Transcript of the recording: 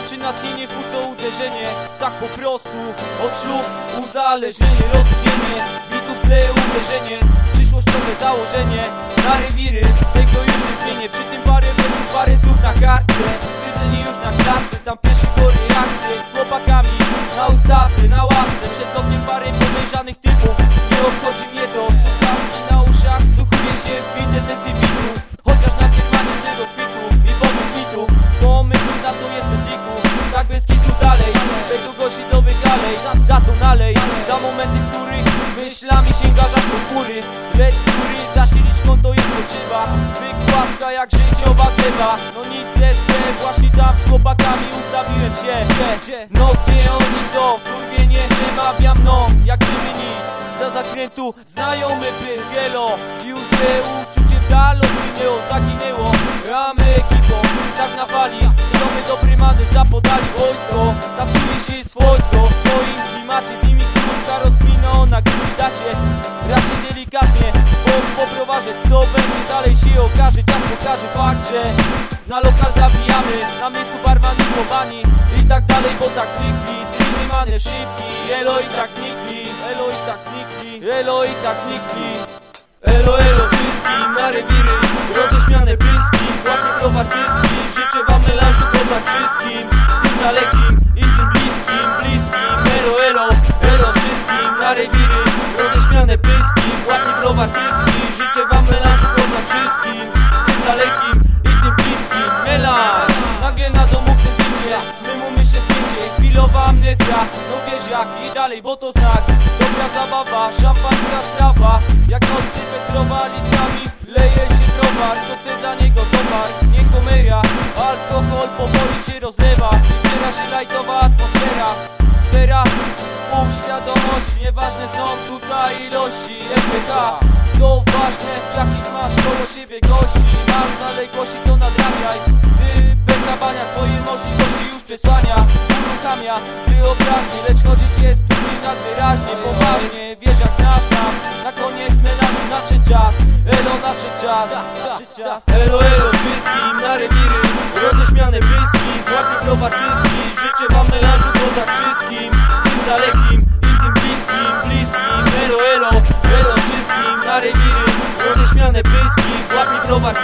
Determinacyjnie wkrótce uderzenie. Tak po prostu Od uzależnienie Rozluźnienie. Bitów tle uderzenie Przyszłościowe założenie. Na rewiry Według osiedlowych alej za, za to nalej. Za momenty, w których myślami sięgasz aż po chmury. Lecz z góry zasilić konto jest potrzeba. Wykładka jak życiowa gleba. No nic SP Właśnie tam z chłopakami ustawiłem się. Gdzie? No gdzie oni są? Kurwienie przemawia mną Jak gdyby nic. Za zakrętu znajomy pysk Wielo. Już te uczucie w dal odminęło Zaginęło. Ramy ekipą Tak na fali. Ziomy dobry manewr zapodali wojsko. Tam czuje się W swoim klimacie Z nimi krótka rozkmina o dacie? Raczej delikatnie Po, po browarze Co będzie dalej się okaże Czas pokaże fakt, że Na lokal zawijamy Na miejscu barman i pobani I tak dalej, bo tak zwykli Driny manewr szybki. Elo i tak znikli Elo i tak znikli Elo i tak znikli. Elo, elo wszystkim na rewiry Roześmiane pyski, chłopie browar Chwilowa amnezja No wiesz jak i dalej, bo to znak. Dobra zabawa, szampanska sprawa. Jak noc sylwestrowa litrami Leje się browar, to chcę dla niego towar? Nie komeria, alkohol powoli się rozlewa. I wdziera się lajtowa atmosfera. Sfera, półświadomość Nieważne są tutaj ilości FPH To ważne, jakich masz koło siebie gości. Masz zaległości, to nadrabiaj Gdy Wyobraźnię, lecz chodzić jest trudniej nadwyraźnie Poważnie, wiesz jak znasz nas Na koniec melanżu nadszedł czas. Elo nadszedł czas, Elo, elo wszystkim na rewiry Roześmiane pyski, chłopie browar dyski Życzę wam melanżu poza wszystkim. Tym dalekim i tym bliskim, bliskim. Elo, elo, elo wszystkim na rewiry Roześmiane pyski, chłopie browar